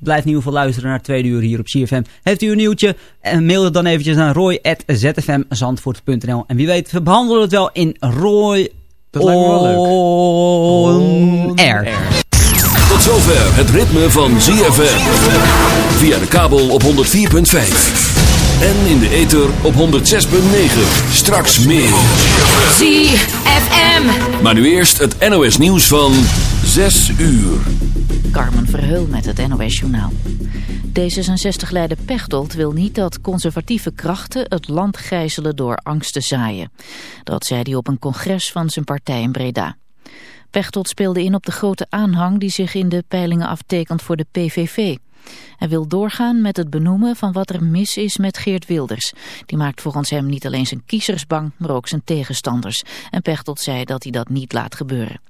Blijf in ieder geval luisteren naar tweede uur hier op CFM. Heeft u een nieuwtje? En mail het dan eventjes naar roy.zfmzandvoort.nl En wie weet, we behandelen het wel in Roy Dat lijkt me wel leuk. On Air. Tot zover het ritme van ZFM. Via de kabel op 104.5. En in de ether op 106.9. Straks meer. ZFM. Maar nu eerst het NOS nieuws van 6 uur. Carmen Verheul met het NOS Journaal. D66-leider Pechtold wil niet dat conservatieve krachten het land gijzelen door angst te zaaien. Dat zei hij op een congres van zijn partij in Breda. Pechtold speelde in op de grote aanhang die zich in de peilingen aftekent voor de PVV. Hij wil doorgaan met het benoemen van wat er mis is met Geert Wilders. Die maakt volgens hem niet alleen zijn kiezers bang, maar ook zijn tegenstanders. En Pechtold zei dat hij dat niet laat gebeuren.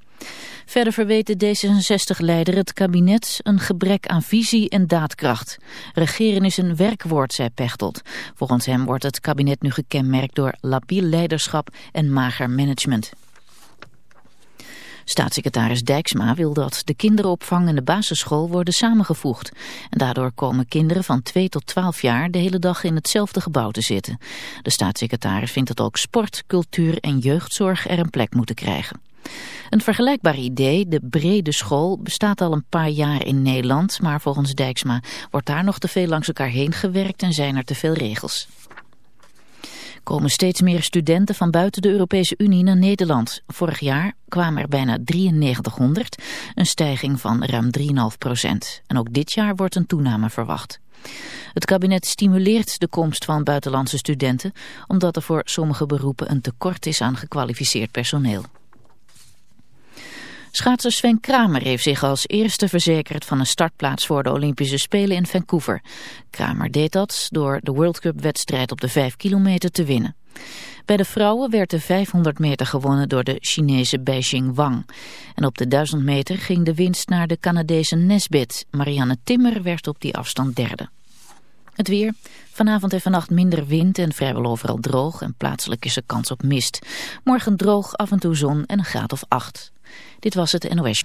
Verder verweet de D66-leider het kabinet een gebrek aan visie en daadkracht. Regeren is een werkwoord, zei Pechtold. Volgens hem wordt het kabinet nu gekenmerkt door labiel leiderschap en mager management. Staatssecretaris Dijksma wil dat de kinderopvang en de basisschool worden samengevoegd. En daardoor komen kinderen van 2 tot 12 jaar de hele dag in hetzelfde gebouw te zitten. De staatssecretaris vindt dat ook sport, cultuur en jeugdzorg er een plek moeten krijgen. Een vergelijkbaar idee, de brede school, bestaat al een paar jaar in Nederland, maar volgens Dijksma wordt daar nog te veel langs elkaar heen gewerkt en zijn er te veel regels komen steeds meer studenten van buiten de Europese Unie naar Nederland. Vorig jaar kwamen er bijna 9300, een stijging van ruim 3,5 procent. En ook dit jaar wordt een toename verwacht. Het kabinet stimuleert de komst van buitenlandse studenten, omdat er voor sommige beroepen een tekort is aan gekwalificeerd personeel. Schaatser Sven Kramer heeft zich als eerste verzekerd van een startplaats voor de Olympische Spelen in Vancouver. Kramer deed dat door de World Cup wedstrijd op de 5 kilometer te winnen. Bij de vrouwen werd de 500 meter gewonnen door de Chinese Beijing Wang. En op de 1000 meter ging de winst naar de Canadese Nesbit. Marianne Timmer werd op die afstand derde. Het weer. Vanavond en vannacht minder wind en vrijwel overal droog en plaatselijk is er kans op mist. Morgen droog, af en toe zon en een graad of 8. Dit was het NOS.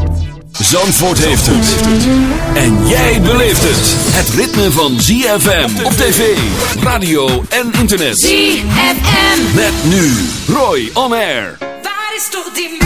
Zandvoort heeft het. En jij beleeft het. Het ritme van ZFM op tv, radio en internet. ZFM. Met nu Roy On Air. Waar is toch die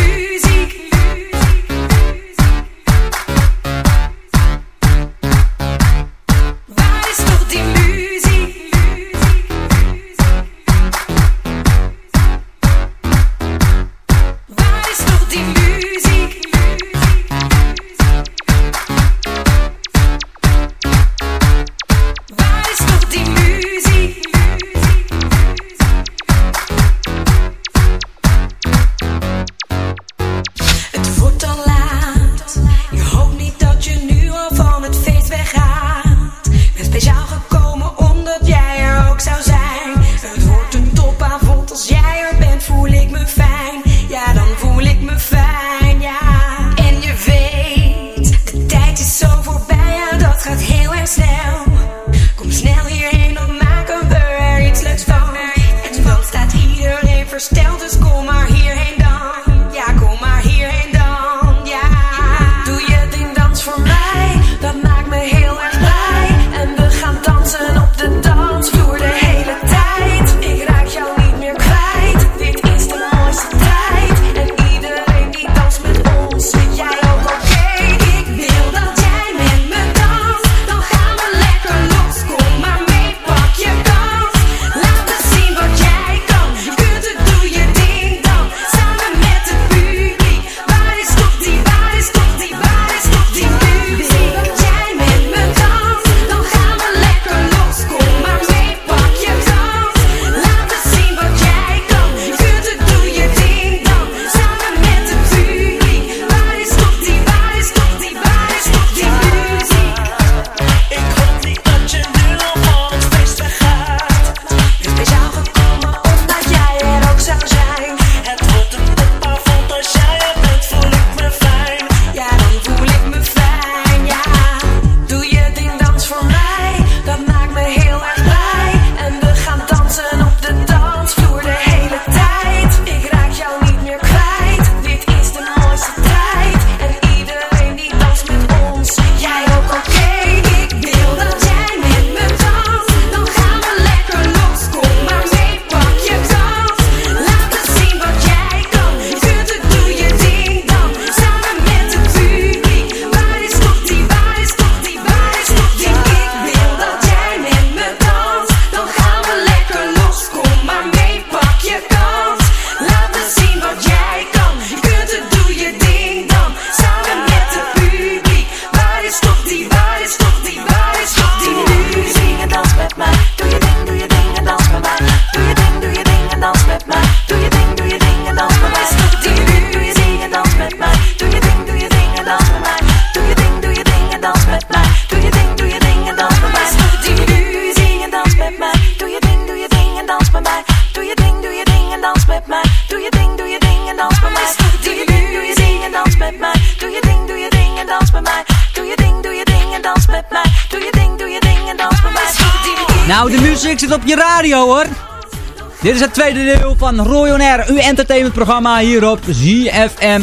Dit is het tweede deel van Roy On Air, uw entertainmentprogramma hier op ZFM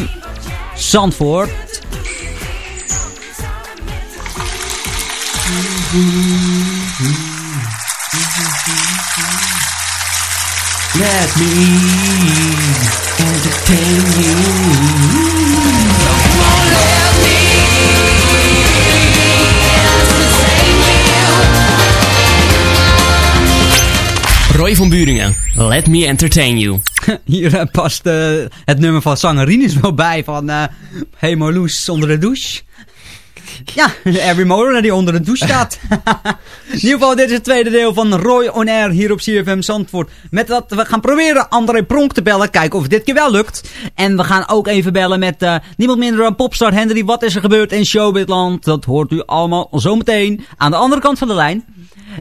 Zandvoort. Me entertain you. Roy van Buringen, let me entertain you. Hier eh, past eh, het nummer van Sangerines wel bij van eh Hey Marloes onder de douche. Ja, Every Motor die onder de douche staat. In ieder geval, dit is het tweede deel van Roy On Air hier op CFM Zandvoort. Met wat we gaan proberen André Pronk te bellen. Kijken of het dit keer wel lukt. En we gaan ook even bellen met niemand minder dan popstar Henry. Wat is er gebeurd in Showbitland? Dat hoort u allemaal zometeen aan de andere kant van de lijn.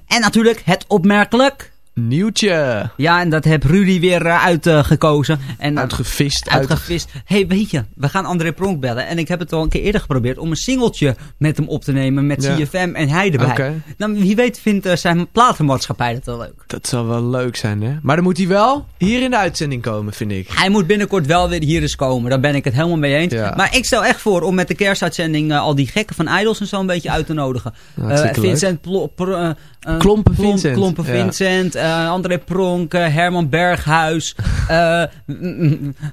En natuurlijk het opmerkelijk... Nieuwtje. Ja, en dat heb Rudy weer eh, uitgekozen. en Uitgevist. Uitgevist. hey, weet je, we gaan André Pronk bellen. En ik heb het al een keer eerder geprobeerd om een singeltje met hem op te nemen. Met Ja. CFM en hij erbij. Nou, wie weet vindt eh, zijn platenmaatschappij dat wel leuk. Dat zal wel leuk zijn, hè? Maar dan moet hij wel hier in de uitzending komen, vind ik. Hij moet binnenkort wel weer hier eens komen. Daar ben ik het helemaal mee eens. Ja. Maar ik stel echt voor om met de kerstuitzending eh, al die gekken van Idols en zo een beetje uit te nodigen. Eh, leuk. Vincent Plo- Pro- Klompen Plom- Vincent. Klompen Ja. Vincent, eh, André Pronk, Herman Berghuis, eh,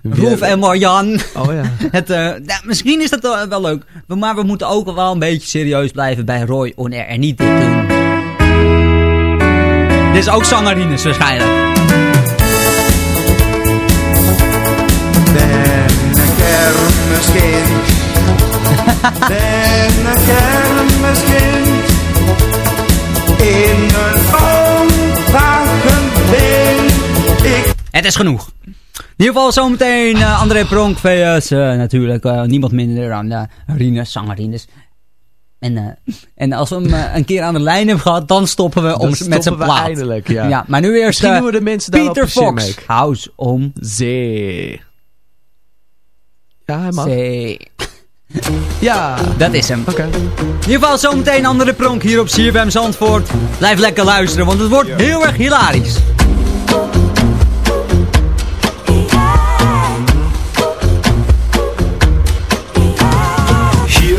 Rolf hebben- en Marjan. Oh ja. Het, eh, nou, misschien is dat wel, wel leuk. Maar we moeten ook wel een beetje serieus blijven bij Roy On Air en niet dit doen. Dit is ook zangerines waarschijnlijk. Ben een kermiskind. ben een kermiskind. In een oomwagen ben ik. Het is genoeg. In ieder geval zometeen eh, André Pronk vs eh, natuurlijk eh, niemand minder dan uh, Rines, zangerines. En, eh, en als we hem een keer aan de lijn hebben gehad, dan stoppen we om, Dan met zijn stoppen we plaat. eindelijk, ja. maar nu eerst eh, we de mensen Peter Fox. House om Zee. Ja, hij mag. Zee. Ja. Dat is hem. Oké. In ieder geval zometeen André Pronk hier op CFM Zandvoort. Blijf lekker luisteren, want het wordt heel erg hilarisch.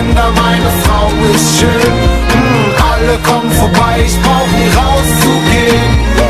Kinder, meine Frau ist schön. Hm, alle kommen vorbei, ich brauch nie rauszugehen.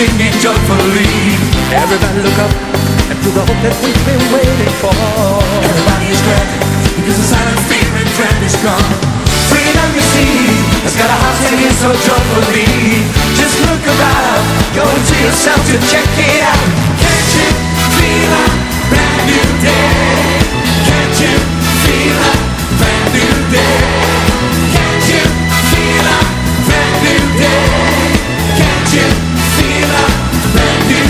Singing joyfully. Everybody look up and feel the hope that we've been waiting for. Everybody is glad because the silent fear and dread is gone. Freedom, you see, has got a heart singing so joyfully. Just look around, go into yourself to check it out. Can't you feel a brand new day? Can't you feel a brand new day? Can't you feel a brand new day? Can't you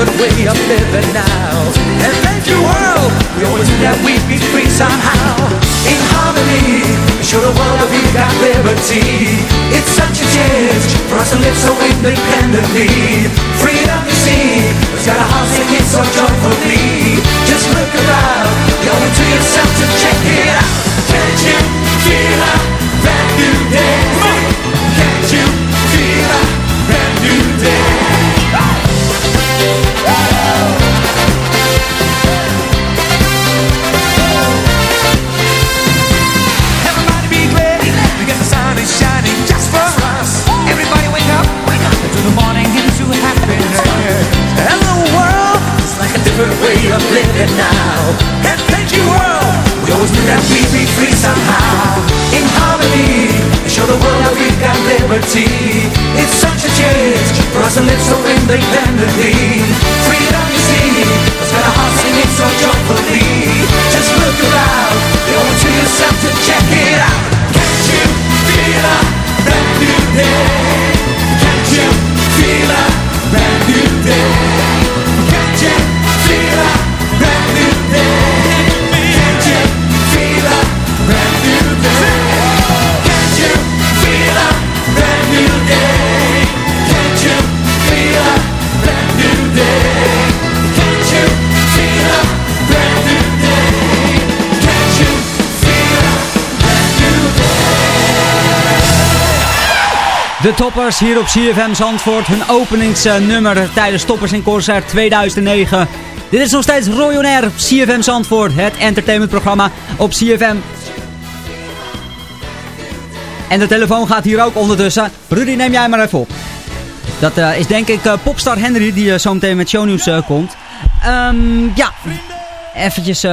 different way of living now. And thank you world, we always knew that we'd be free somehow. In harmony, show the world that we've got liberty. It's such a chance for us to live so independently. Freedom you see, it's got a heart singing so joyfully. Just look around, go into yourself to check it out. Can't you feel a brand new day? Can't you feel a brand new day? De toppers hier op CFM Zandvoort. Hun openingsnummer tijdens Toppers in Concert 2009. Dit is nog steeds Roy On Air CFM Zandvoort. Het entertainmentprogramma op CFM. En de telefoon gaat hier ook ondertussen. Rudy, neem jij maar even op. Dat eh, is denk ik eh, Popstar Henry die uh, zo meteen met shownieuws eh, komt. Ehm, ja, eventjes...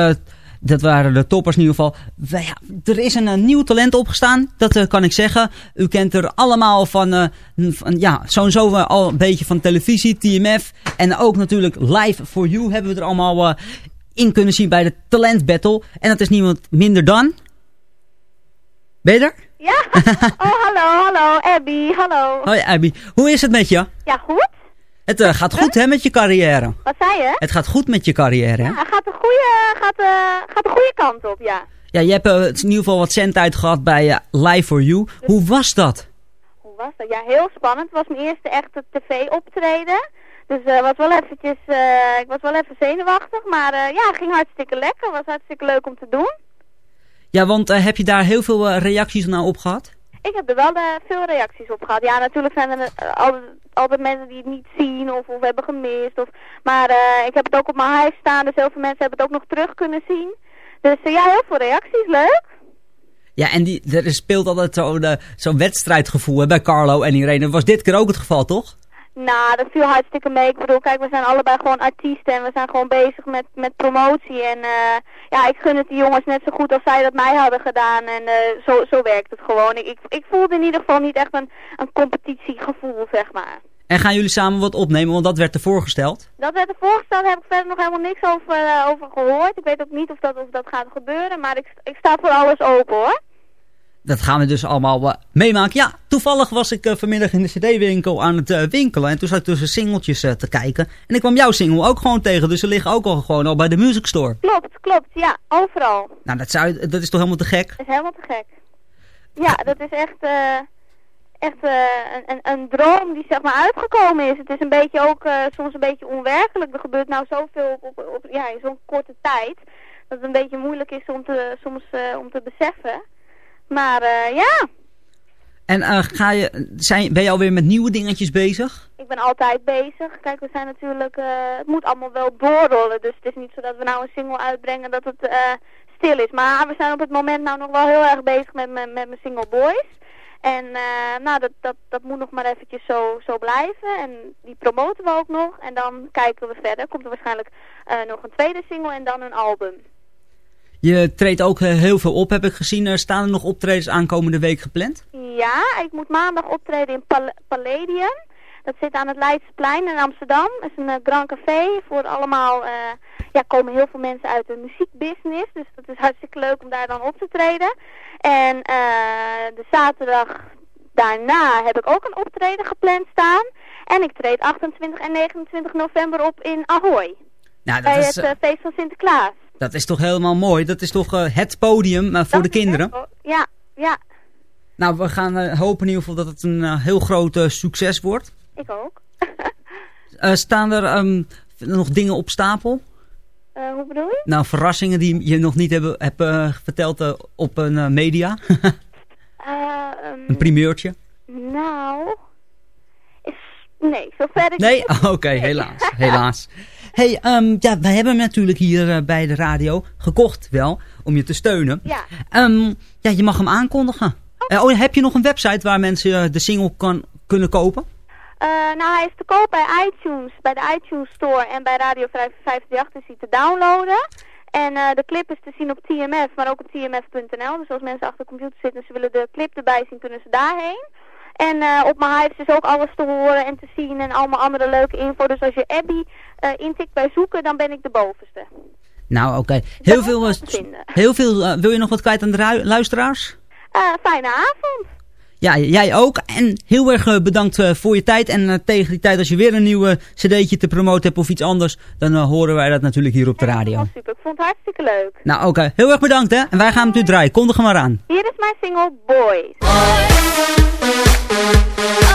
dat waren de toppers in ieder geval. Wij- ja, er is een, eh, nieuw talent opgestaan, dat eh, kan ik zeggen. U kent er allemaal van, van ja, sowieso eh, al een beetje van televisie, TMF. En ook natuurlijk Live for You hebben we er allemaal in kunnen zien bij de Talent Battle. En dat is niemand minder dan... Ben je er? Ja? Oh, hallo, hallo, Abby, hallo. Hoi Abby, hoe is het met je? Ja, goed? Het eh, gaat goed hè met je carrière. Wat zei je? Het gaat goed met je carrière hè? Ja, gaat de goede, gaat de, gaat de goede kant op, ja. Ja, je hebt eh, in ieder geval wat cent uit gehad bij Live for You. Hoe was dat? Hoe was dat? Ja, heel spannend. Het was mijn eerste echte tv-optreden. Dus eh was wel eventjes, ik was wel even zenuwachtig, maar eh, ja, het ging hartstikke lekker. was hartstikke leuk om te doen. Ja, want heb je daar heel veel reacties nou op gehad? Ik heb er wel veel reacties op gehad. Ja, natuurlijk zijn er altijd, altijd mensen die het niet zien of, of hebben gemist. Of, maar eh, ik heb het ook op mijn huis staan, dus heel veel mensen hebben het ook nog terug kunnen zien. Dus eh, ja, heel veel reacties, leuk. Ja, en die, er speelt altijd zo'n eh, zo'n wedstrijdgevoel bij Carlo en Irene. Was dit keer ook het geval, toch? Nou, dat viel hartstikke mee. Ik bedoel, kijk, we zijn allebei gewoon artiesten en we zijn gewoon bezig met, met promotie. En eh, ja, ik gun het die jongens net zo goed als zij dat mij hadden gedaan. En eh, zo, zo werkt het gewoon. Ik, ik, ik voelde in ieder geval niet echt een, een competitiegevoel, zeg maar. En gaan jullie samen wat opnemen, want dat werd er voorgesteld. Dat werd er voorgesteld, daar heb ik verder nog helemaal niks over, eh, over gehoord. Ik weet ook niet of dat, of dat gaat gebeuren, maar ik, ik sta voor alles open hoor. Dat gaan we dus allemaal eh, meemaken. Ja, toevallig was ik eh, vanmiddag in de cd-winkel aan het eh, winkelen. En toen zat ik tussen singeltjes te kijken. En ik kwam jouw single ook gewoon tegen. Dus ze liggen ook al gewoon al bij de music store. Klopt, klopt, ja, overal. Nou, dat, zou, dat is toch helemaal te gek? Dat is helemaal te gek. Ja, dat is echt, echt een, een, een droom die zeg maar uitgekomen is. Het is een beetje ook soms een beetje onwerkelijk. Er gebeurt nou zoveel op, op, op ja, in zo'n korte tijd. Dat het een beetje moeilijk is om te, soms om te beseffen. Maar eh, ja, En eh, ga je, zijn, ben je alweer met nieuwe dingetjes bezig? ik ben altijd bezig. Kijk, we zijn natuurlijk, eh, het moet allemaal wel doorrollen. Dus het is niet zo dat we nou een single uitbrengen dat het stil is. Maar we zijn op het moment nou nog wel heel erg bezig met, mijn- met mijn single Boys. En nou, dat, dat, dat moet nog maar eventjes zo, zo blijven. En die promoten we ook nog. En dan kijken we verder. Komt er waarschijnlijk nog een tweede single en dan een album. Je treedt ook eh, heel veel op, heb ik gezien. Er staan er nog optredens aankomende week gepland? Ja, ik moet maandag optreden in Pal Palladium. Dat zit aan het Leidseplein in Amsterdam. Dat is een eh, grand café voor allemaal... eh, ja, komen heel veel mensen uit de muziekbusiness. Dus dat is hartstikke leuk om daar dan op te treden. En eh, de zaterdag daarna heb ik ook een optreden gepland staan. En ik treed 28 en 29 november op in Ahoy. Nou, dat bij is, het eh, eh, feest van Sinterklaas. Dat is toch helemaal mooi. Dat is toch eh, het podium eh, voor de kinderen. Ja, ja, Nou, we gaan eh, hopen in ieder geval dat het een heel groot succes wordt. ik ook. Staan er ehm, nog dingen op stapel? Hoe bedoel je? Nou, verrassingen die je nog niet hebben, hebt verteld op een media. Eh, ehm, een primeurtje. Nou, is, nee, zover ik Nee? Oké, helaas. helaas. Hey, ehm, ja, wij hebben hem natuurlijk hier eh, bij de radio gekocht wel, om je te steunen. Ja. Ehm, ja, je mag hem aankondigen. Eh, oh, heb je nog een website waar mensen eh, de single kan, kunnen kopen? Nou, hij is te koop bij iTunes, bij de iTunes Store en bij Radio 538 is hij te downloaden. En de clip is te zien op TMF, maar ook op tmf.nl. Dus als mensen achter de computer zitten en ze willen de clip erbij zien, kunnen ze daarheen. En eh, op mijn hives is ook alles te horen en te zien en allemaal andere leuke info. Dus als je Abby eh, intikt bij zoeken, dan ben ik de bovenste. Nou, oké. Heel veel, heel veel eh, wil je nog wat kwijt aan de luisteraars? Fijne avond. Ja, jij ook. En heel erg bedankt voor je tijd. En tegen die tijd, als je weer een nieuw cd'tje te promoten hebt of iets anders, dan horen wij dat natuurlijk hier op de radio. Super, ik vond het hartstikke leuk. Nou, oké. Heel erg bedankt, hè. En wij gaan het nu draaien. Kondig hem maar aan. Hier is mijn single Boys. Thank you.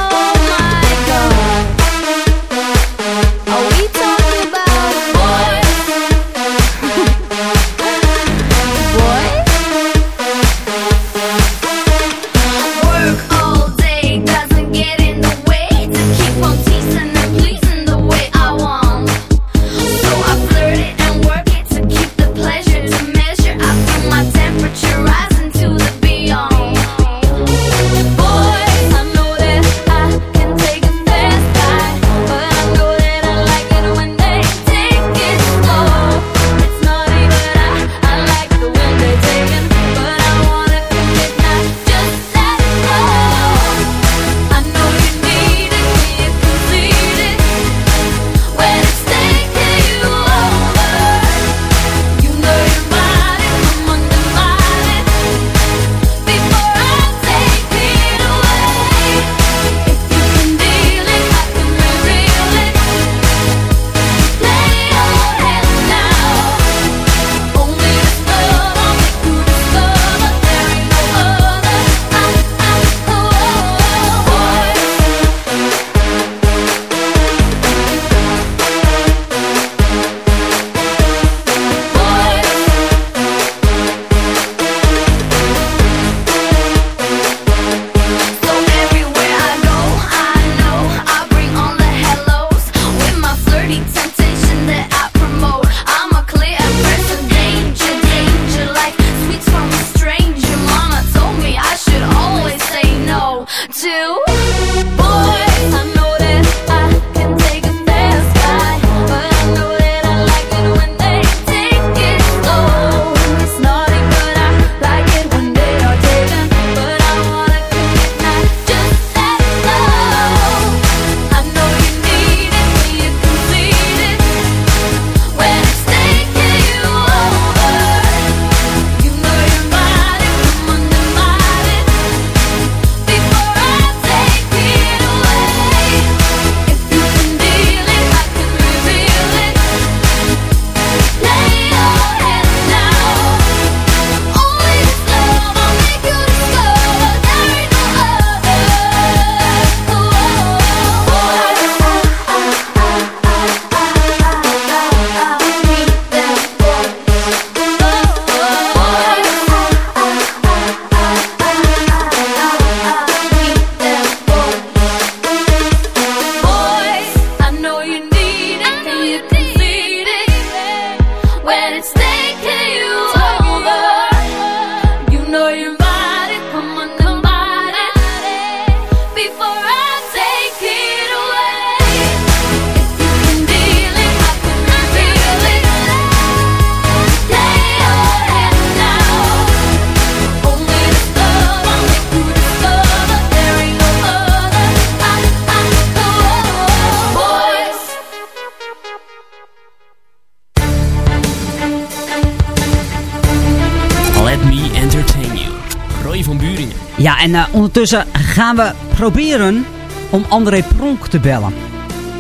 Buringen. Ja, en eh, ondertussen gaan we proberen om André Pronk te bellen.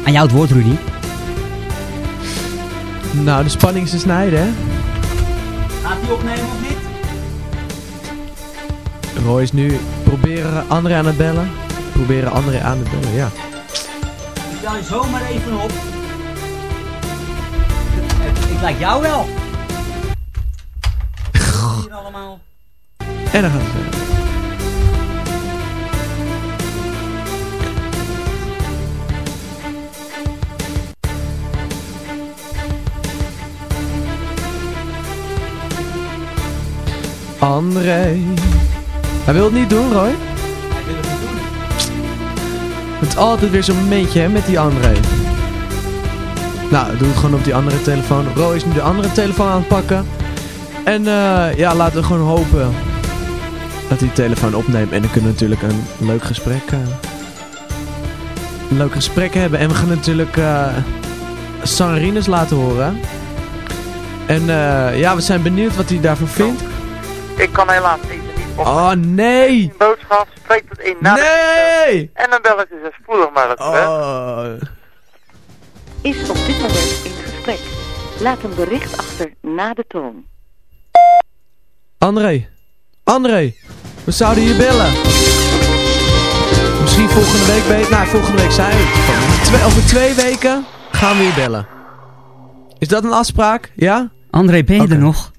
Aan jou het woord, Rudy. Nou, de spanning is te snijden, hè? Gaat hij opnemen of niet? Roy is nu proberen André aan het bellen. Proberen André aan het bellen, ja. Ik bel je zomaar even op. Ik lijk jou wel. Hier allemaal. En dan gaat het André. Hij wil het niet doen, Roy. Het is altijd weer zo'n momentje hè, met die André. Nou, doe het gewoon op die andere telefoon. Roy is nu de andere telefoon aan het pakken. En eh, ja, laten we gewoon hopen dat hij de telefoon opneemt. En dan kunnen we natuurlijk een leuk gesprek, eh, een leuk gesprek hebben. En we gaan natuurlijk eh Sangerines laten horen. En eh, ja, we zijn benieuwd wat hij daarvan vindt. Ik kan helaas even niet op. Oh nee! Een boodschap, spreek het in na de- Nee! En dan bellen ze zo spoedig mogelijk terug. Oh. Is op dit moment in gesprek. Laat een bericht achter na de toon. André. André. We zouden je bellen. Misschien volgende week beter. Nou, volgende week zijn we. Twee, over twee weken gaan we je bellen. Is dat een afspraak? Ja? André, ben je er nog?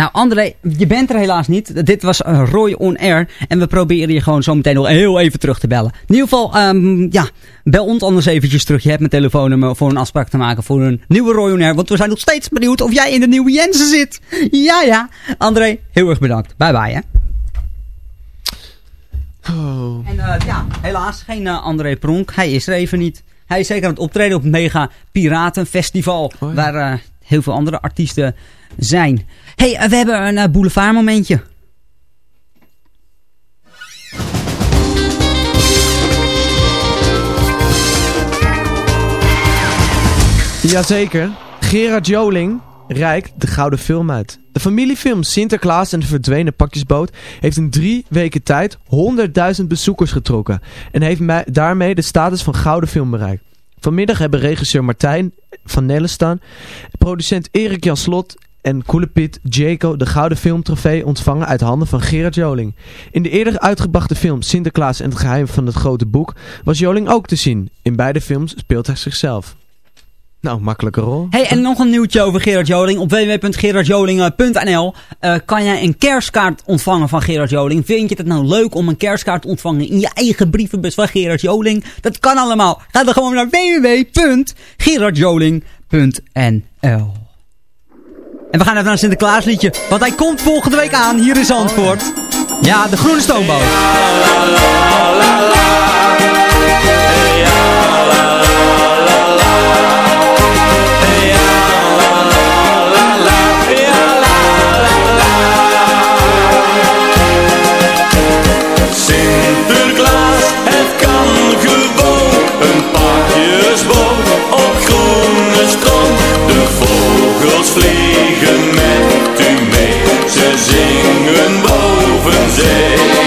Nou, André, je bent er helaas niet. Dit was eh, Roy On Air. En we proberen je gewoon zo meteen nog heel even terug te bellen. In ieder geval, ehm, ja, bel ons anders eventjes terug. Je hebt mijn telefoonnummer voor een afspraak te maken voor een nieuwe Roy On Air. Want we zijn nog steeds benieuwd of jij in de nieuwe Jensen zit. Ja, ja. André, heel erg bedankt. Bye bye, hè. Oh. En eh, ja, helaas geen eh, André Pronk. Hij is er even niet. Hij is zeker aan het optreden op het Mega Piraten Festival. Waar heel veel andere artiesten zijn. Hey, we hebben een eh, boulevard momentje. Jazeker. Gerard Joling reikt de gouden film uit. De familiefilm Sinterklaas en de verdwenen pakjesboot heeft in drie weken tijd 100.000 bezoekers getrokken. En heeft daarmee de status van gouden film bereikt. Vanmiddag hebben regisseur Martijn van Nellenstaan, producent Erik Jan Slot en Coole Piet Jaco de gouden filmtrofee ontvangen uit handen van Gerard Joling. In de eerder uitgebrachte film Sinterklaas en het geheim van het grote boek was Joling ook te zien. In beide films speelt hij zichzelf. Nou, makkelijke rol. Hey, en nog een nieuwtje over Gerard Joling. Op www.gerardjoling.nl eh, kan jij een kerstkaart ontvangen van Gerard Joling. Vind je het nou leuk om een kerstkaart te ontvangen in je eigen brievenbus van Gerard Joling? Dat kan allemaal. Ga dan gewoon naar www.gerardjoling.nl En we gaan even naar Sinterklaasliedje. Want hij komt volgende week aan hier in Zandvoort. Ja, de Groene Stoomboot. Sinterklaas, het kan gewoon een pakjesboot op groene stroom. De vogels vliegen met u mee, ze zingen boven zee.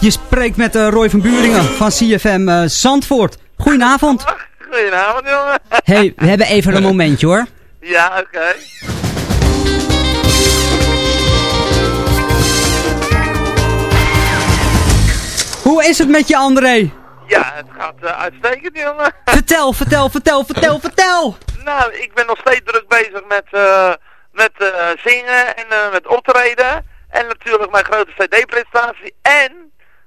Je spreekt met eh, Roy van Buringen van CFM eh, Zandvoort. Goedenavond. Goedenavond, jongen. hey, we hebben even een momentje hoor. Ja, oké. Hoe is het met je, André? Ja, het gaat eh, uitstekend, jongen. Vertel, vertel, vertel, vertel, vertel. Nou, ik ben nog steeds druk bezig met, met zingen en met optreden. En natuurlijk mijn grote cd-presentatie. En,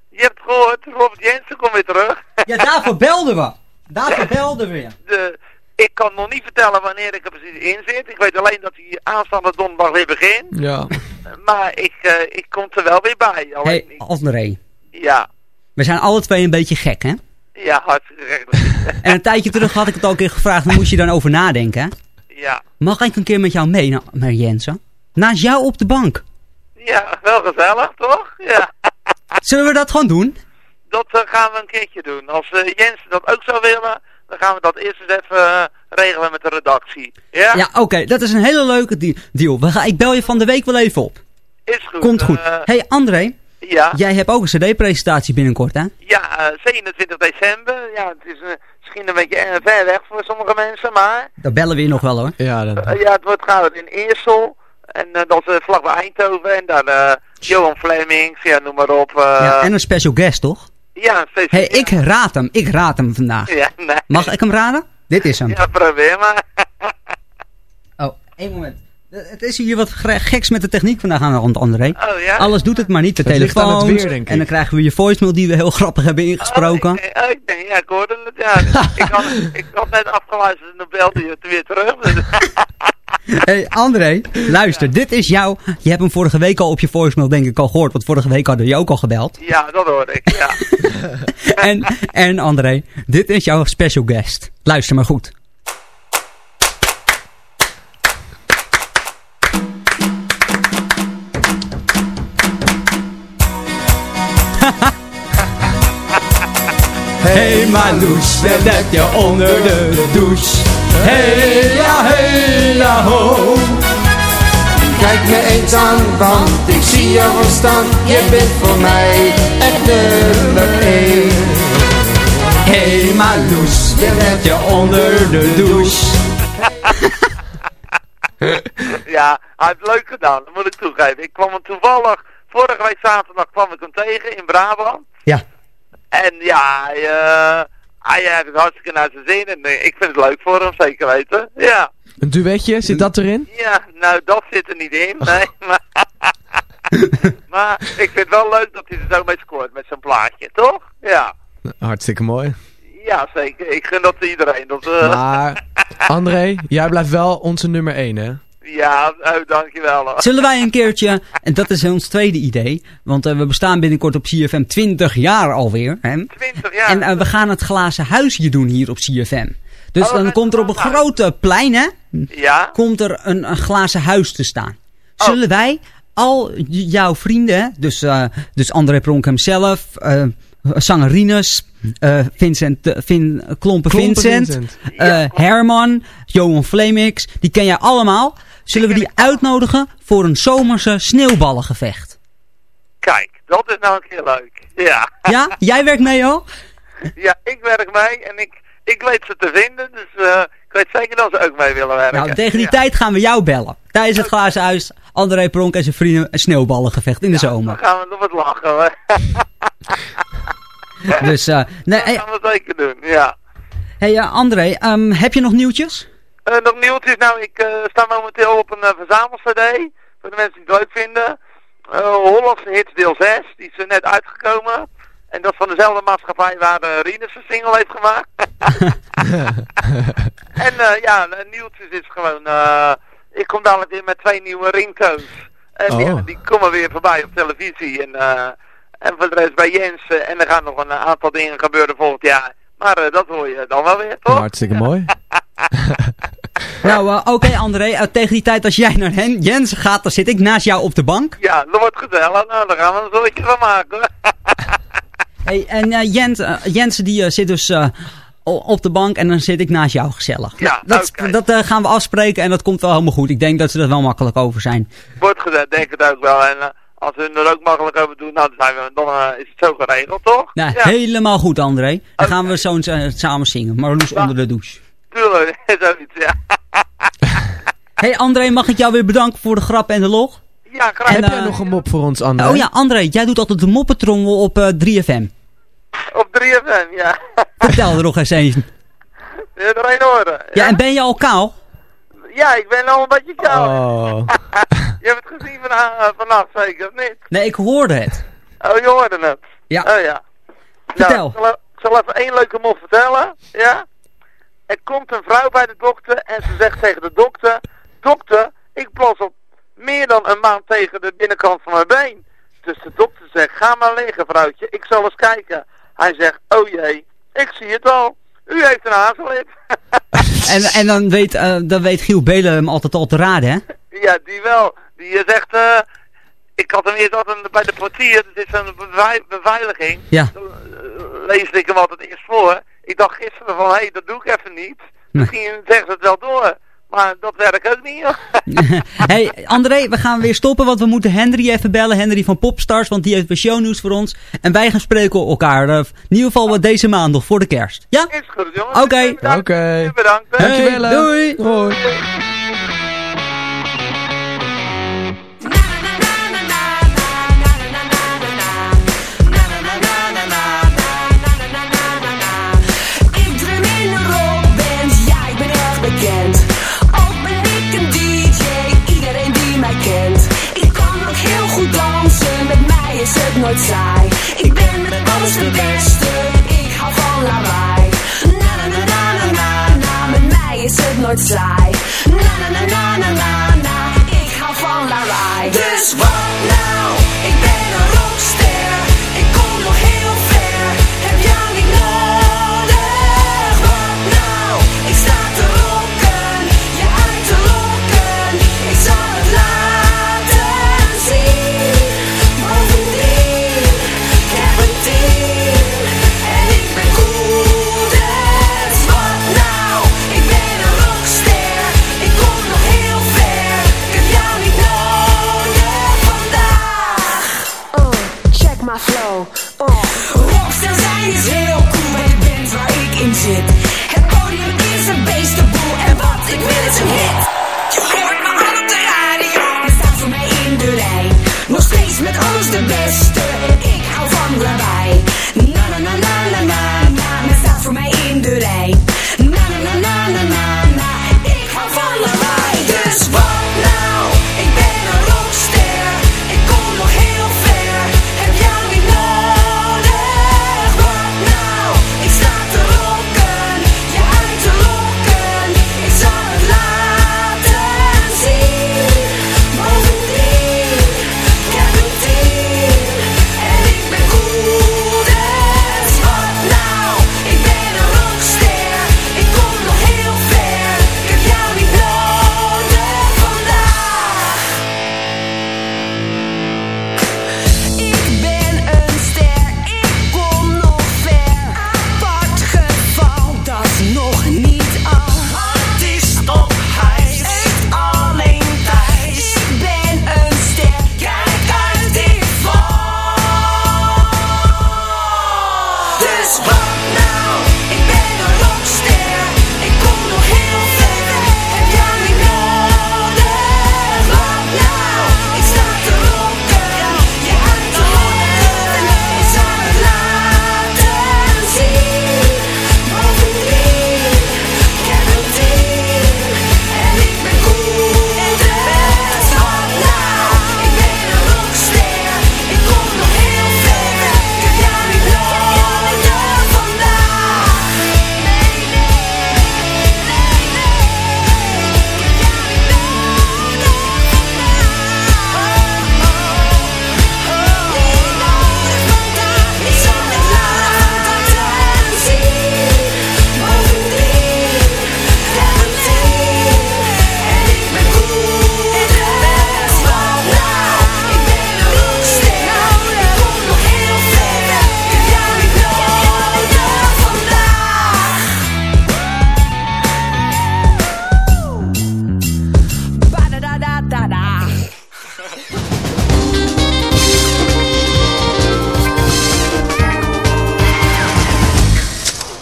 je hebt gehoord, Robert Jensen komt weer terug. Ja, daarvoor belden we. Daarvoor belden we. De, ik kan nog niet vertellen wanneer ik er precies in zit. Ik weet alleen dat hij aanstaande donderdag weer begint. Ja. Maar ik, eh, ik kom er wel weer bij. Alleen hey, ik- André. Ja, We zijn alle twee een beetje gek, hè? ja, hartstikke gek. En een tijdje terug had ik het ook een keer gevraagd, dan moest je dan over nadenken, hè? ja. Mag ik een keer met jou mee, nou, naar Jensen? Naast jou op de bank. Ja, wel gezellig, toch? Ja. Zullen we dat gewoon doen? Dat eh, gaan we een keertje doen. Als eh, Jens dat ook zou willen, dan gaan we dat eerst eens even eh, regelen met de redactie. Ja? Ja, oké, dat is een hele leuke de- deal. We gaan, ik bel je van de week wel even op. Is goed. Komt goed. Eh, hey, André, ja, jij hebt ook een cd-presentatie binnenkort, hè? ja eh, 27 december. Ja, het is misschien een beetje ver weg voor sommige mensen, maar Daar bellen we je nog wel, hoor. Ja, dan... eh, ja, het wordt gehouden in Eersel. En eh, dat is uh, vlakbij Eindhoven. En dan eh, Johan Flemings, ja, noem maar op. eh, ja, en een special guest, toch? ja, steeds. hey, ik raad hem. Ik raad hem vandaag. Ja, nee. Mag ik hem raden? Dit is hem. Ja, probeer maar. Oh, één moment. Eh, Het is hier wat geks met de techniek vandaag aan de hand, André. Oh ja? Alles doet het maar niet, de Het ligt aan het telefoon. weer, denk ik. En dan krijgen we je voicemail die we heel grappig hebben ingesproken. Oh, ik, eh, ik denk, ja, ik hoorde het, ja. ik, had, ik had net afgeluisterd en dan belde je het weer terug. Hey, André, luister, dit is jouw... Je hebt hem vorige week al op je voicemail denk ik al gehoord, want vorige week hadden we je ook al gebeld. ja, dat hoorde ik, ja. En, en André, dit is jouw special guest. Luister maar goed. Hey Marloes, net heb je onder de douche. Hey ja, hey ja ho. Kijk me eens aan, want ik zie jou al staan. Je bent voor mij echt nummer één. Hey Marloes, net heb je onder de douche. ja, hij heeft het leuk gedaan, dat moet ik toegeven. Ik kwam hem toevallig, vorige week zaterdag kwam ik hem tegen in Brabant. Ja. En ja, hij, eh, hij heeft het hartstikke naar zijn zin en eh, ik vind het leuk voor hem, zeker weten. Ja. Een duetje, zit dat erin? Ja, nou dat zit er niet in, nee. Maar, maar ik vind het wel leuk dat hij er zo mee scoort met zijn plaatje, toch? Ja. Hartstikke mooi. Ja, zeker. Ik gun dat iedereen. Dat, eh, Maar, André, jij blijft wel onze nummer 1, hè? Ja, oh, dankjewel. hoor. Zullen wij een keertje, en dat is ons tweede idee, want eh, we bestaan binnenkort op CFM 20 jaar alweer. Hè? 20 jaar. En eh, we gaan het glazen huisje doen hier op CFM. Dus Oh, dan komt er op een grote plein, hè, Ja? komt er een, een glazen huis te staan. Zullen wij al jouw vrienden, dus, eh, dus André Pronk hemzelf, eh zangerines, eh, Vincent, eh, Vin, Klompen, Klompen Vincent, Vincent. eh, Herman, Johan Flemix, die ken jij allemaal. Zullen we die uitnodigen voor een zomerse sneeuwballengevecht? Kijk, dat is nou een keer leuk. Ja. Ja, jij werkt mee al? Ja, ik werk mee en ik, ik weet ze te vinden, dus eh, ik weet zeker dat ze ook mee willen werken. Nou, tegen die Ja. tijd gaan we jou bellen. Tijdens het glazen huis, André Pronk en zijn vrienden een sneeuwballengevecht in de Dan zomer. gaan we nog wat lachen hoor. Dus, eh, nee, Dat gaan we zeker doen, ja. hey eh, André, ehm, heb je nog nieuwtjes? Eh, nog nieuwtjes, nou ik eh, sta momenteel op een uh, verzamel-cd, voor de mensen die het leuk vinden. Hollandse Hits deel 6, die is er net uitgekomen. En dat is van dezelfde maatschappij waar uh, Rinus een single heeft gemaakt. en ja, uh, nieuwtjes is gewoon, ik kom dadelijk weer met twee nieuwe ringtones. En die, Oh. die komen weer voorbij op televisie. En, en voor de rest bij Jens. eh, en er gaan nog een aantal dingen gebeuren volgend jaar. Maar dat hoor je dan wel weer, toch? Hartstikke mooi. Nou, eh, oké André, eh, tegen die tijd als jij naar hen, Jens gaat, dan zit ik naast jou op de bank. Ja, dat wordt gezellig. Nou, daar gaan we een soortje van maken. Hey, en eh, Jens, Jens die zit dus op de bank en dan zit ik naast jou gezellig. Ja, dat is- dat gaan we afspreken en dat komt wel helemaal goed. Ik denk dat ze er wel makkelijk over zijn. Wordt gezegd, denk het ook wel. En eh, als hun er ook makkelijk over doen, nou, dan, zijn we, dan is het zo geregeld, toch? Nou, ja, helemaal goed, André. Dan gaan we zo samen zingen. Marloes onder de douche. tuurlijk. Zoiets, ja. Hey André, mag ik jou weer bedanken voor de grap en de log? Ja, graag. Heb En, jij eh, nog een mop voor ons, André? Oh ja, André, jij doet altijd de moppetrommel op eh, 3FM. Op 3FM, ja. Vertel er nog eens eens. Je hebt er een horen. Ja, en ben je al kaal? Ja, ik ben al een beetje koud. Oh. Je hebt het gezien van, uh, vannacht zeker, of niet? Nee, ik hoorde het. Oh, je hoorde het. Ja. Oh ja. Vertel. Nou, ik zal, ik zal even één leuke mop vertellen. Ja. Er komt een vrouw bij de dokter en ze zegt tegen de dokter... Dokter, ik plas al meer dan een maand tegen de binnenkant van mijn been. Dus de dokter zegt, ga maar liggen vrouwtje, ik zal eens kijken. Hij zegt, oh jee, ik zie het al. U heeft een hazellip. En, en dan, weet, eh, dan weet Giel Belen hem altijd al te raden, hè? Ja, die wel. Die zegt, eh ik had hem eerst altijd bij de portier, dit is een bevei- beveiliging. Ja. Eh, leesde ik hem altijd eerst voor. Ik dacht gisteren van, hé, hey, dat doe ik even niet. Misschien zeggen ze het wel door. Maar dat werkt ook niet, joh. hey, André, we gaan weer stoppen, want we moeten Henry even bellen. Henry van Popstars, want die heeft weer shownieuws voor ons. En wij gaan spreken elkaar. eh, in ieder geval wat deze maand nog, voor de kerst. Ja? Is goed, jongens. Oké. Oké. Bedankt. hè. Hey, Dankjewel. doei. Hoi. Ik ben met alles de beste, ik hou van lawaai. Na na na na na na na, met mij is het nooit saai. Na na na na na na na, ik hou van lawaai. Dus wat nou?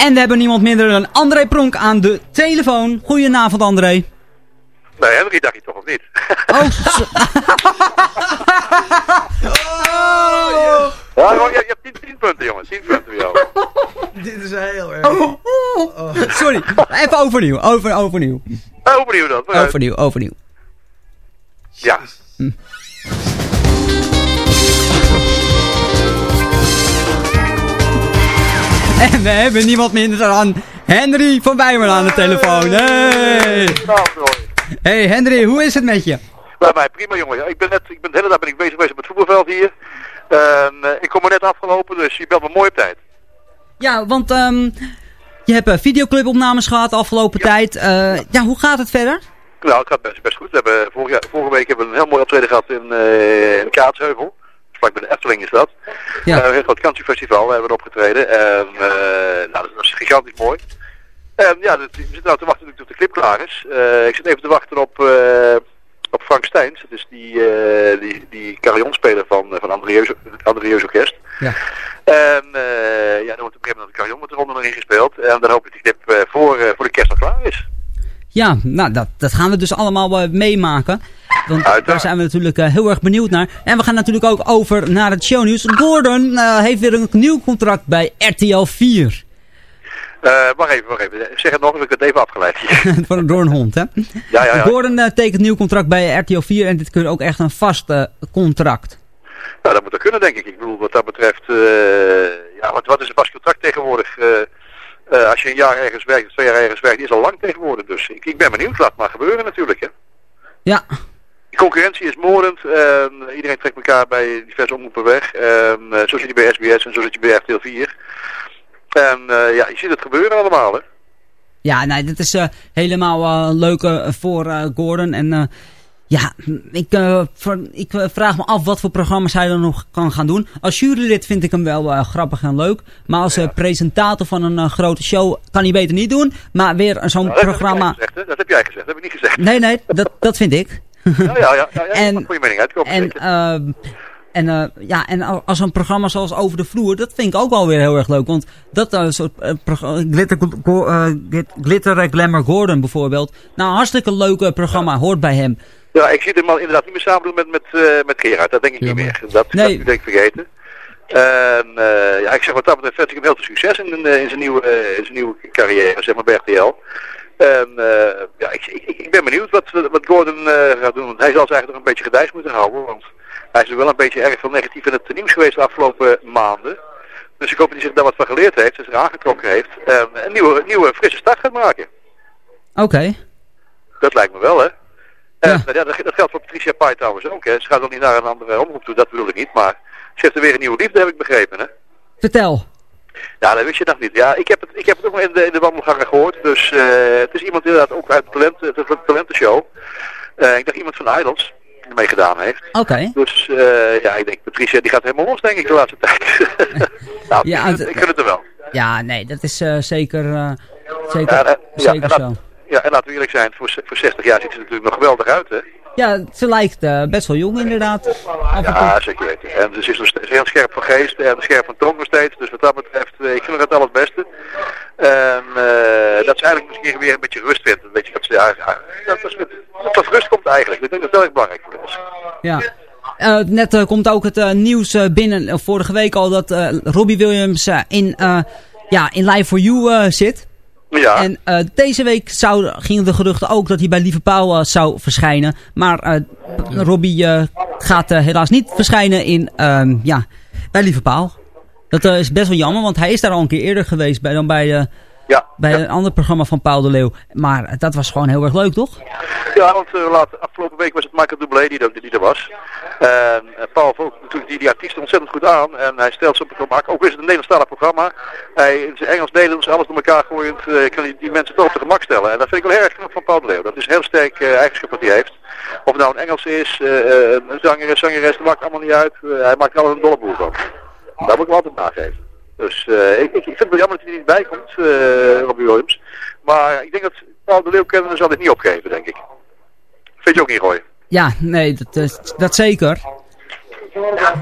En we hebben niemand minder dan André Pronk aan de telefoon. Goedenavond André. Nee, Henry dacht je toch of niet? Oh, zo- Ja, gewoon, je, je hebt 10, 10 punten, jongen. 10 punten voor jou. Dit is heel erg. Oh, sorry, even overnieuw, over, overnieuw. Nou, overnieuw dan. vooruit. Overnieuw, overnieuw. Ja. En we hebben niemand minder dan Henry van Bijmer aan de telefoon. Hey! Hey Henry, hoe is het met je? Bij mij prima, jongen. Ik ben net, ik ben de hele dag ben ik bezig geweest met het voetbalveld hier. En eh, ik kom er net afgelopen, dus je belt me mooi op tijd. Ja, want ehm, je hebt eh, videoclipopnames gehad afgelopen tijd. Eh, ja, hoe gaat het verder? Nou, het gaat best, best goed. We hebben, vorige, vorige week hebben we een heel mooi optreden gehad in, in Kaatsheuvel. Vlak bij de Efteling is dat. Ja. Eh, een heel groot countryfestival hebben we opgetreden. En eh, nou, dat is gigantisch mooi. En ja, dat- we zitten nou te wachten tot de clip klaar is. Eh, ik zit even te wachten op, op Frank Steins. Dat is die, die, die carillonspeler van, van Andrieus, Orkest. Ja. En eh, ja, dan wordt op een gegeven moment de carillon met de ronde erin gespeeld. En dan hoop ik dat die clip voor, voor de kerst al klaar is. Ja, nou, dat, dat gaan we dus allemaal meemaken. Want daar zijn we natuurlijk eh, heel erg benieuwd naar. En we gaan natuurlijk ook over naar het shownieuws. Gordon eh, heeft weer een nieuw contract bij RTL 4. Eh wacht even, wacht even. Zeg het nog eens, ik heb het even afgeleid. Van door een hond, hè? Ja, ja, ja. Gordon tekent nieuw contract bij RTL 4 en dit kun ook echt een vast contract. Nou, dat moet er kunnen, denk ik. Ik bedoel, wat dat betreft, ja, wat, wat is een vast contract tegenwoordig? Als je een jaar ergens werkt, twee jaar ergens werkt, is al lang tegenwoordig. Dus ik, ik ben benieuwd, laat maar gebeuren natuurlijk, hè. Ja. De concurrentie is moordend. en iedereen trekt elkaar bij diverse omroepen weg. En, eh, zo zit je bij SBS en zo zit je bij RTL 4. En eh, ja, je ziet het gebeuren allemaal, hè. Ja, nee, dit is eh, helemaal leuk voor Gordon. En ja, ik, ik vraag me af wat voor programma's hij dan nog kan gaan doen. Als jurylid vind ik hem wel grappig en leuk. Maar als presentator van een grote show kan hij beter niet doen. Maar weer zo'n Nou, heb programma... gezegd? Dat heb jij gezegd, dat heb ik niet gezegd. Nee, nee, dat, dat vind ik. Ja, ja, ja. En- je mening uitkomen. En, zeker. ehm, en, eh, ja, en al- als een programma zoals Over de Vloer, dat vind ik ook wel weer heel erg leuk. Want dat eh, soort programma, Glitter, eh, Glitter Glamour Gordon bijvoorbeeld. Nou, een hartstikke leuk programma, hoort bij hem. Ja, ik zie hem al inderdaad niet meer samen doen met, met, eh, met Gerard. Dat denk ik niet meer. Dat, Nee. dat ben ik vergeten. En eh, ja, ik zeg wat dat betreft ik hem heel veel succes in, in, zijn, nieuwe, in zijn nieuwe carrière, zeg maar, bij RTL. En eh, ja, ik, ik, ik ben benieuwd wat, wat Gordon eh, gaat doen. Want hij zal zich eigenlijk nog een beetje gedijs moeten houden. Want hij is er wel een beetje erg veel negatief in het nieuws geweest de afgelopen maanden. Dus ik hoop dat hij zich daar wat van geleerd heeft, zich aangetrokken heeft. En een nieuwe, nieuwe frisse start gaat maken. Oké. Dat lijkt me wel, hè? En ja. dat, dat geldt voor Patricia Pai trouwens ook, hè? Ze gaat ook niet naar een andere omroep toe, dat bedoel ik niet. Maar ze heeft er weer een nieuwe liefde, heb ik begrepen, hè? Vertel. Ja, dat wist je nog niet. Ja, ik heb het, ik heb het ook in de, in de wandelgangen gehoord. Dus eh, het is iemand inderdaad ook uit de talenten, de talentenshow. Eh, ik dacht iemand van Idols die ermee gedaan heeft. Oké. Dus eh, ja, ik denk Patricia die gaat helemaal los, denk ik, de laatste tijd. nou, Ja, ik, vind het- ik vind het er wel. Ja, nee, dat is zeker, zeker, Ja, en- ja, zeker en zo. Ja, en laten we eerlijk zijn, voor, voor 60 jaar ziet ze er natuurlijk nog geweldig uit, hè? Ja, ze lijkt eh, best wel jong inderdaad. Ja, zeker weten. En ze is nog steeds heel scherp van geest en scherp van tong nog steeds. Dus wat dat betreft, eh, ik vind het al het beste. En eh, dat ze eigenlijk misschien weer een beetje rust vindt. Een beetje dat ze ja, dat, dat, dat dat rust komt eigenlijk. Ik denk dat dat heel erg belangrijk voor ons. Ja. Net komt ook het nieuws binnen, vorige week al, dat Robbie Williams in, ja, in Live for You zit. En eh, deze week gingen de geruchten ook dat hij bij Lieve Pauw eh, zou verschijnen. Maar eh, Robbie gaat helaas niet verschijnen in, ehm, ja, bij Pauw. Dat is best wel jammer, want hij is daar al een keer eerder geweest bij, dan bij, Ja, bij een ander programma van Paul de Leeuw. Maar eh, dat was gewoon heel erg leuk, toch? Ja, want uh, laat, afgelopen week was het Michael Dublé die, er- die er was. En uh, Paul vond natuurlijk die, die artiesten ontzettend goed aan. En hij stelt ze op het gemak. Ook is het een Nederlandstalig programma. Hij zijn Engels, Nederlands, alles door elkaar gooiend, eh, kan hij die mensen toch op het gemak stellen. En dat vind ik wel heel erg knap van Paul de Leeuw. Dat is een heel sterk eh, eigenschap wat hij heeft. Of het nou een Engels is, eh, eh, een zangeres, zangeres, dat maakt allemaal niet uit. Eh, hij maakt er altijd een dolle boel van. Daar moet ik hem altijd nageven. Dus eh, ik, ik, vind het wel jammer dat hij er niet bij komt, eh Robbie Williams. Maar ik denk dat Paul de Leeuw kennen zal dit niet opgeven, denk ik. Vind je ook niet, Roy? Ja, nee, dat, eh, dat zeker.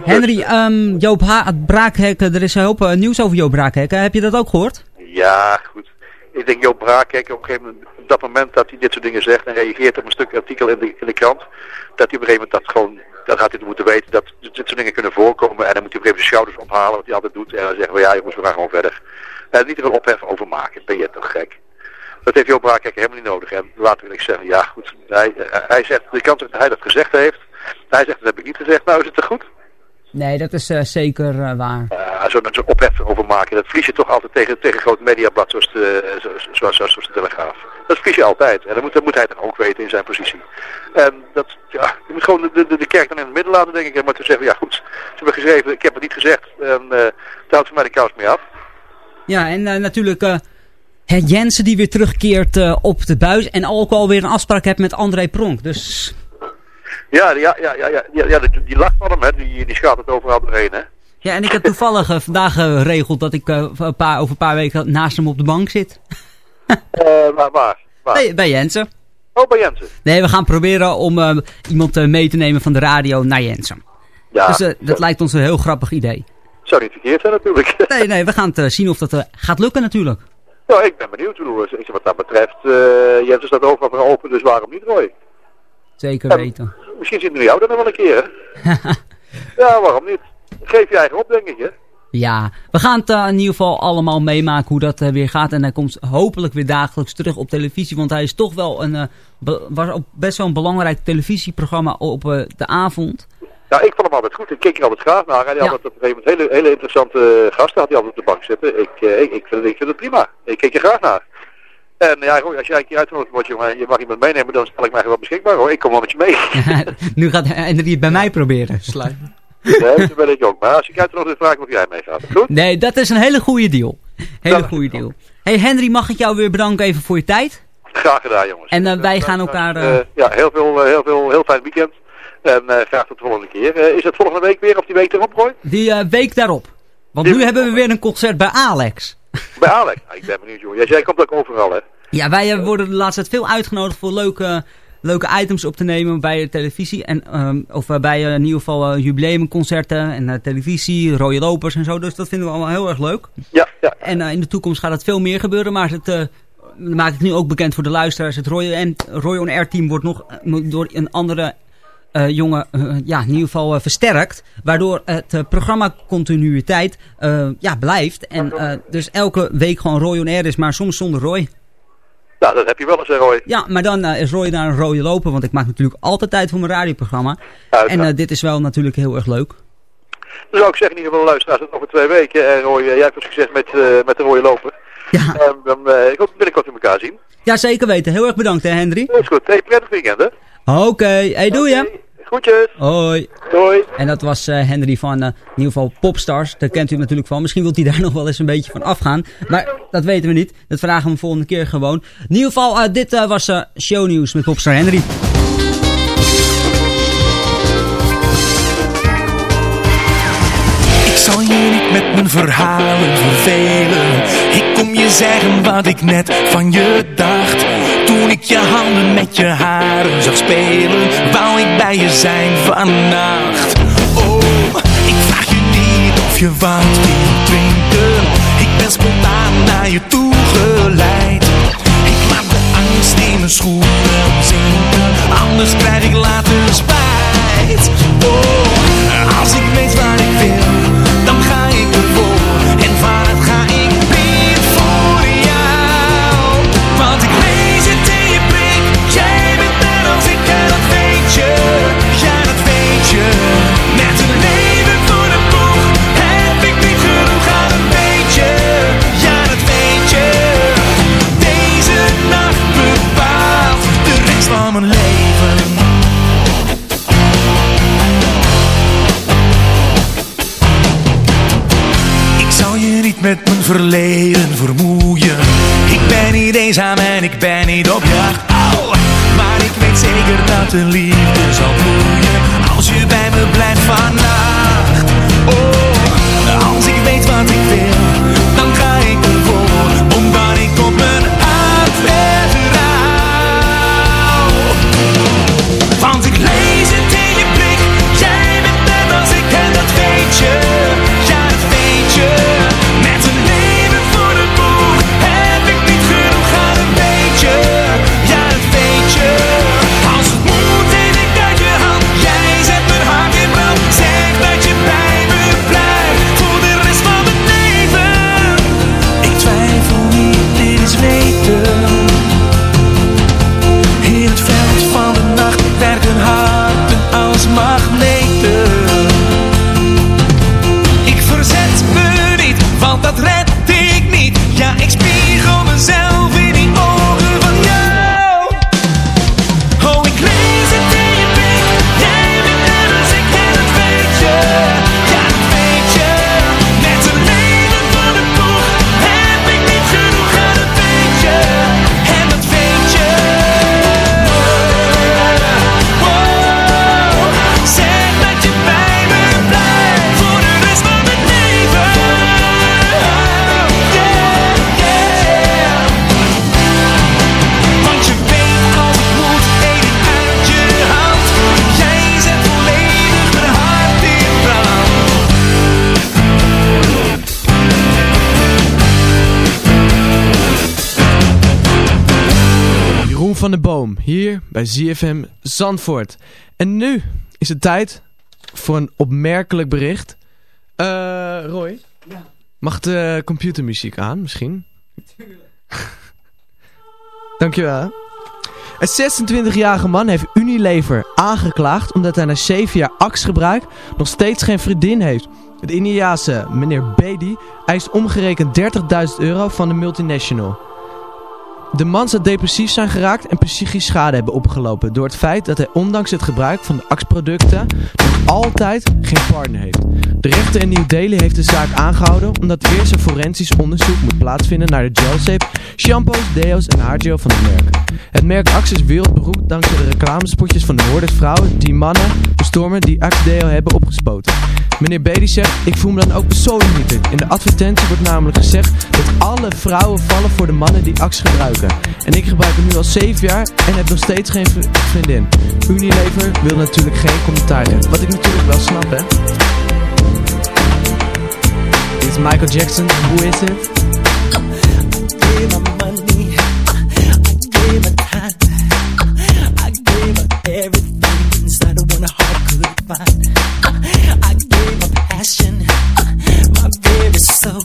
Henry, ehm, Joop ha Braakhekken, er is een hoop eh, nieuws over Joop Braakhekken. Heb je dat ook gehoord? Ja, goed. Ik denk Joop Braak, kijk, op een gegeven moment, op dat moment dat hij dit soort dingen zegt en reageert op een stuk artikel in de, in de krant, dat hij op een gegeven moment dat gewoon, dat had hij moeten weten, dat dit soort dingen kunnen voorkomen en dan moet hij op een gegeven moment zijn schouders ophalen, wat hij altijd doet, en dan zeggen we, ja jongens, we gaan gewoon verder. En niet er een ophef over maken, ben je toch gek. Dat heeft Joop Braak helemaal niet nodig. En laten we ik zeggen, ja goed, hij, eh, hij zegt, de kans dat hij dat gezegd heeft, hij zegt, dat heb ik niet gezegd, nou is het te goed. Nee, dat is eh, zeker eh, waar. Uh, Zo'n zo ophef over maken, dat verlies je toch altijd tegen, tegen een groot mediablad zoals de, zo, zoals, zoals, zoals de Telegraaf. Dat verlies je altijd. En dat moet, dat moet hij dan ook weten in zijn positie. En dat, ja, je moet gewoon de, de, de kerk dan in het midden laten, denk ik. En maar te zeggen, ja goed, ze hebben geschreven, ik heb het niet gezegd. En daar houdt voor mij de kous mee af. Ja, en natuurlijk het Jensen die weer terugkeert op de buis. En ook alweer een afspraak hebt met André Pronk. Dus... Ja, ja, ja, ja, ja, ja, die, die lach van hem, hè, die, die gaat het overal doorheen, hè. Ja, en ik heb toevallig uh, vandaag geregeld dat ik uh, een paar, over een paar weken naast hem op de bank zit. uh, waar, waar? waar? Bij, bij Jensen. Oh, bij Jensen. Nee, we gaan proberen om iemand mee te nemen van de radio naar Jensen. Ja. Dus dat ja. lijkt ons een heel grappig idee. Zou niet verkeerd zijn natuurlijk. nee, nee, we gaan het zien of dat gaat lukken natuurlijk. Ja, ik ben benieuwd. Ik wat dat betreft, Jensen staat overal voor open, dus waarom niet Roy? Zeker weten. En misschien zien we jou dan nog wel een keer, ja, waarom niet? Geef je eigen op, denk ik, hè? Ja, we gaan het uh, in ieder geval allemaal meemaken hoe dat uh, weer gaat. En hij komt hopelijk weer dagelijks terug op televisie. Want hij is toch wel een, uh, was op best wel een belangrijk televisieprogramma op de avond. Ja, ik vond hem altijd goed. Ik keek er altijd graag naar. En hij ja. had op een gegeven moment hele, hele interessante gasten had hij altijd op de bank zitten. Ik, ik, ik, vind, ik vind het prima. Ik keek er graag naar. En ja, als jij een keer uitgenodigd wordt, jongen, je mag iemand meenemen, dan stel ik mij wel beschikbaar hoor. Ik kom wel met je mee. nu gaat Henry het bij mij proberen. Sluiten. Nee, dat ben ik ook. Maar als ik uitgenodigd vraag of jij meegaat. Goed? Nee, dat is een hele goede deal. Hele goede deal. Hey Henry, mag ik jou weer bedanken even voor je tijd? Graag gedaan, jongens. En uh, wij gaan elkaar... Uh... Uh, ja, heel veel, heel veel, heel fijn weekend. En graag tot de volgende keer. is het volgende week weer of die week erop, Roy? Die week daarop. Want die nu hebben we weer een concert bij Alex. Bij Alex? Nou, ik ben benieuwd, jongen. Ja, jij komt ook overal, hè? Ja, wij worden de laatste tijd veel uitgenodigd voor leuke, leuke items op te nemen bij de televisie. En, um, of uh, bij uh, in ieder geval uh, jubileumconcerten en uh, televisie, rode lopers en zo. Dus dat vinden we allemaal heel erg leuk. Ja, ja. En in de toekomst gaat het veel meer gebeuren. Maar het maakt het nu ook bekend voor de luisteraars. Het Roy, Roy On Air team wordt nog door een andere uh, jongen uh, ja, in ieder geval uh, versterkt. Waardoor het programma continuïteit ja, blijft. En dus elke week gewoon Roy on Air is, maar soms zonder Roy. Nou, dat heb je wel eens, hè, Roy. Ja, maar dan is Roy naar een rode lopen. Want ik maak natuurlijk altijd tijd voor mijn radioprogramma. En dit is wel natuurlijk heel erg leuk. Dan zou ik zeggen, in ieder geval luisteraars, over twee weken. En Roy, jij hebt veel succes met, met de rode lopen. Ja. En dan, ik hoop binnenkort in elkaar zien. Ja, zeker weten. Heel erg bedankt, hè, Henry. Dat is goed. Hey, prettig weekend, hè. Oké, okay. hey, doei okay. Groetjes. Hoi. Doei. En dat was uh, Henry van uh, in ieder geval Popstars. Daar kent u natuurlijk van. Misschien wilt hij daar nog wel eens een beetje van afgaan. Maar dat weten we niet. Dat vragen we hem volgende keer gewoon. In ieder geval, uh, dit was shownieuws met Popstar Henry. Ik zal je niet met mijn verhalen vervelen. Ik kom je zeggen wat ik net van je dacht. Toen ik je handen met je haren zag spelen, wou ik bij je zijn vannacht. Oh, ik vraag je niet of je wat wilt drinken. Ik ben spontaan naar je toe geleid. Ik laat de angst in mijn schoenen zinken, anders krijg ik later spijt. Oh, als ik weet waar ik wil, verleden van de Boom, hier bij ZFM Zandvoort. En nu is het tijd voor een opmerkelijk bericht. Eh, Roy? Ja. Mag de computermuziek aan, misschien? Dankjewel. Een 26-jarige man heeft Unilever aangeklaagd omdat hij na 7 jaar axgebruik nog steeds geen vriendin heeft. Het Indiaanse meneer Bedi eist omgerekend 30.000 euro van de multinational. De man zou depressief zijn geraakt en psychisch schade hebben opgelopen door het feit dat hij ondanks het gebruik van de axproducten nog altijd geen partner heeft. De rechter in New Delhi heeft de zaak aangehouden omdat eerst een forensisch onderzoek moet plaatsvinden naar de gelsape, shampoos, deo's en haargel van het merk. Het merk Axe is wereldberoemd dankzij de reclamespotjes van de hordes vrouwen die mannen bestormen die Axe deo hebben opgespoten. Meneer Bedi zegt, ik voel me dan ook persoonlijk niet. In de advertentie wordt namelijk gezegd dat alle vrouwen vallen voor de mannen die Axe gebruiken. En ik gebruik hem nu al 7 jaar en heb nog steeds geen vriendin. Unilever wil natuurlijk geen commentaar hebben. Wat ik natuurlijk wel snap, hè. Dit is Michael Jackson, Who Is It? gave. I gave her time. I gave her everything one heart could find. I gave passion, my soul.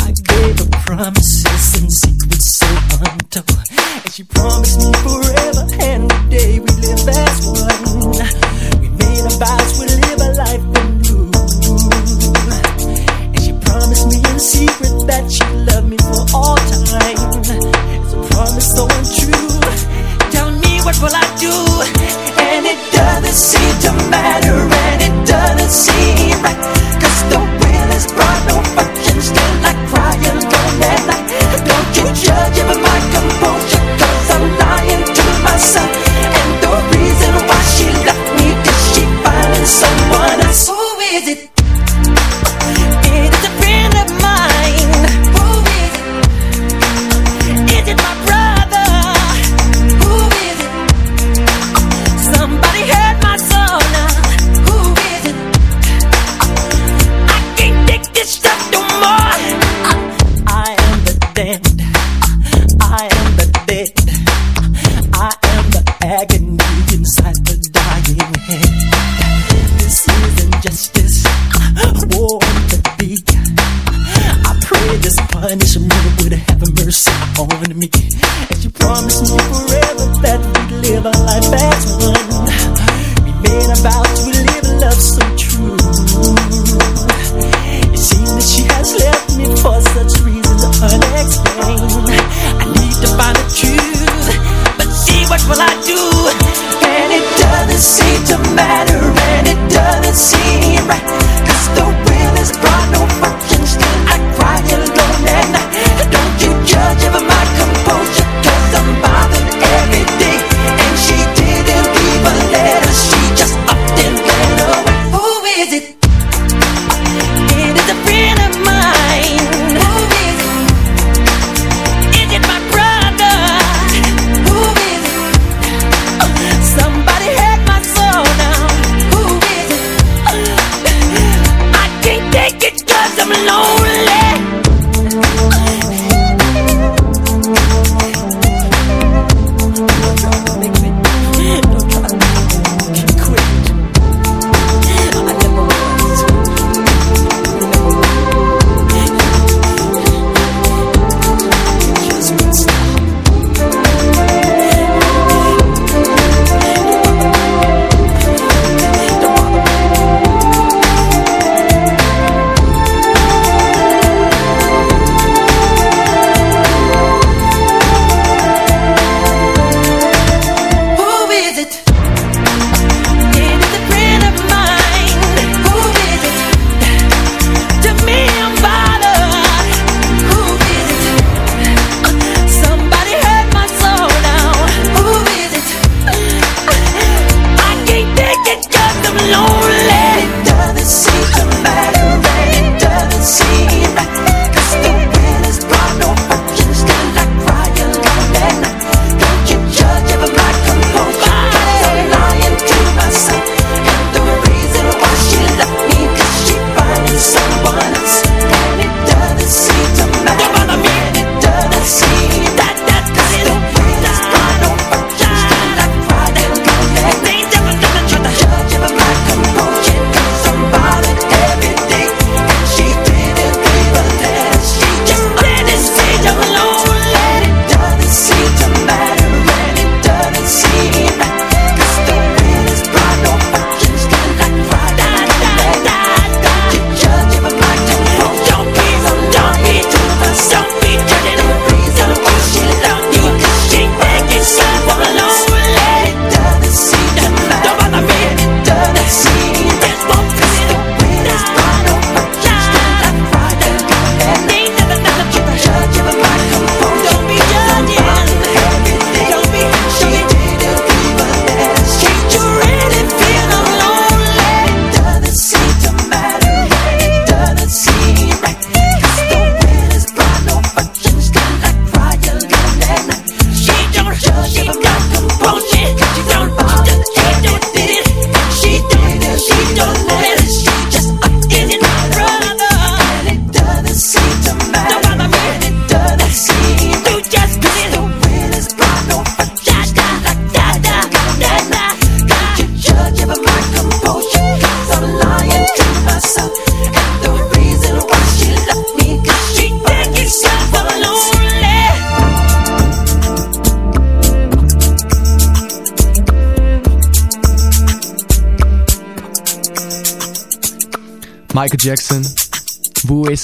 I gave her promises and so untold. And she promised me forever and the day we live as one. We made a vows we live a life anew. And she promised me in secret that she'd love me for all time. It's a promise so untrue.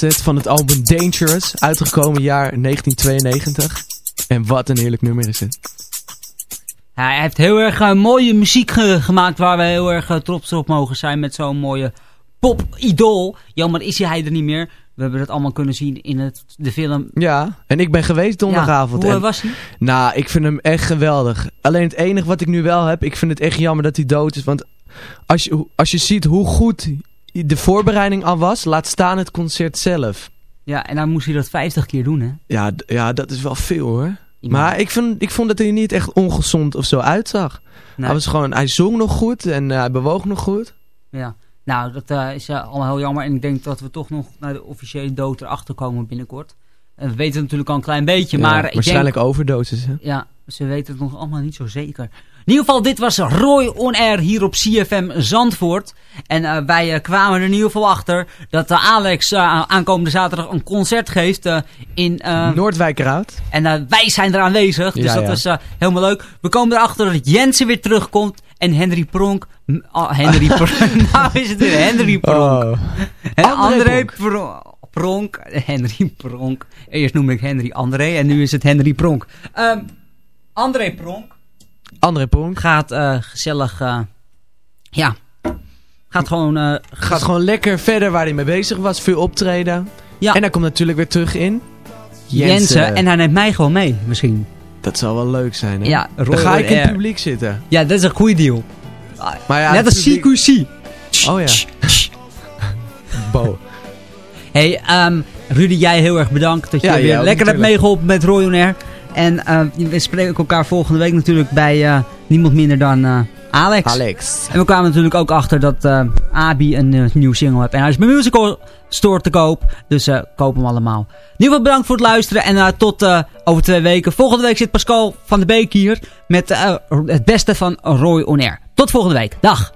Is het? Van het album Dangerous, uitgekomen jaar 1992. En wat een heerlijk nummer is het. Ja, hij heeft heel erg eh, mooie muziek ge- gemaakt waar we heel erg eh, trots op mogen zijn met zo'n mooie pop-idool. Jammer is hij er niet meer. We hebben dat allemaal kunnen zien in het, de film. Ja, en ik ben geweest donderdagavond. Ja, hoe en- was hij? Nou, ik vind hem echt geweldig. Alleen het enige wat ik nu wel heb, ik vind het echt jammer dat hij dood is. Want als je, als je ziet hoe goed de voorbereiding al was, laat staan het concert zelf. Ja, en dan moest hij dat 50 keer doen, hè? Ja, ja dat is wel veel hoor. Maar ik, vind, ik vond dat hij niet echt ongezond of zo uitzag. Nee. Hij, was gewoon, hij zong nog goed en eh, hij bewoog nog goed. Ja. Nou, dat eh, is eh, allemaal heel jammer. En ik denk dat we toch nog naar de officiële dood erachter komen binnenkort. En we weten het natuurlijk al een klein beetje, Ja, maar ik waarschijnlijk denk... overdosis. Hè? Ja, ze weten het nog allemaal niet zo zeker. In ieder geval, dit was Roy On Air hier op CFM Zandvoort. En eh, wij eh, kwamen er in ieder geval achter dat eh, Alex aankomende zaterdag een concert geeft in... Noordwijkerhout. En wij zijn er aanwezig, dus Ja, dat ja. is helemaal leuk. We komen erachter dat Jensen weer terugkomt en Henry Pronk... ah, Henry Pronk, nou is het weer Henry Pronk. Oh. En André André Pronk. Pronk. Pronk, Henry Pronk. Eerst noemde ik Henry André en nu is het Henry Pronk. Ehm André Pronk André Pronk. gaat eh, gezellig, eh, ja, gaat gewoon... eh, Gaat gewoon lekker verder waar hij mee bezig was. Veel optreden. Ja. En hij komt natuurlijk weer terug in. Jensen. En hij neemt mij gewoon mee, misschien. Dat zou wel leuk zijn, hè? Ja, Dan ga ik in het publiek zitten. Ja, dat is een goede deal. Maar ja, Net als publiek- CQC. Oh ja. Bo. Hey, ehm, Rudy, jij heel erg bedankt dat je Ja, weer lekker hebt meegeholpen met Roy On Air. En eh, we spreken elkaar volgende week natuurlijk bij eh, niemand minder dan eh, Alex. Alex. En we kwamen natuurlijk ook achter dat Abi een eh, nieuw single heeft. En hij is bij Musical Store te koop. Dus koop hem allemaal. In ieder geval bedankt voor het luisteren. En tot over twee weken. Volgende week zit Pascal van de Beek hier. Met het beste van Roy On Air. Tot volgende week. Dag.